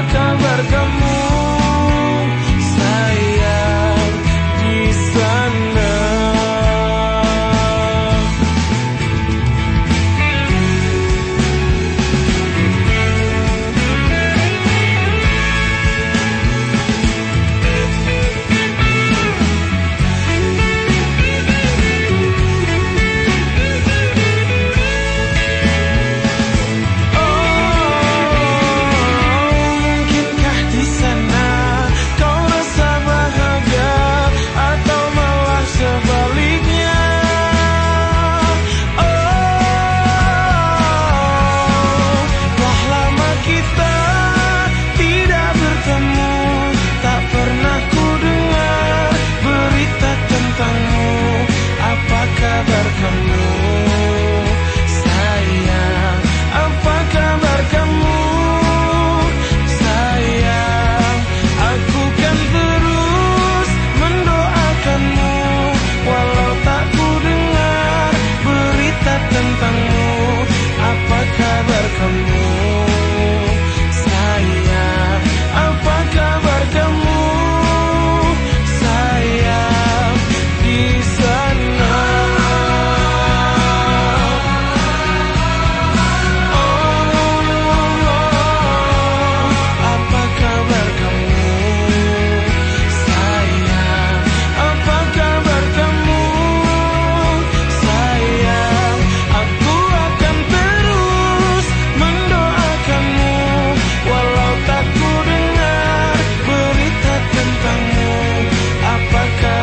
akan bertemu. пока.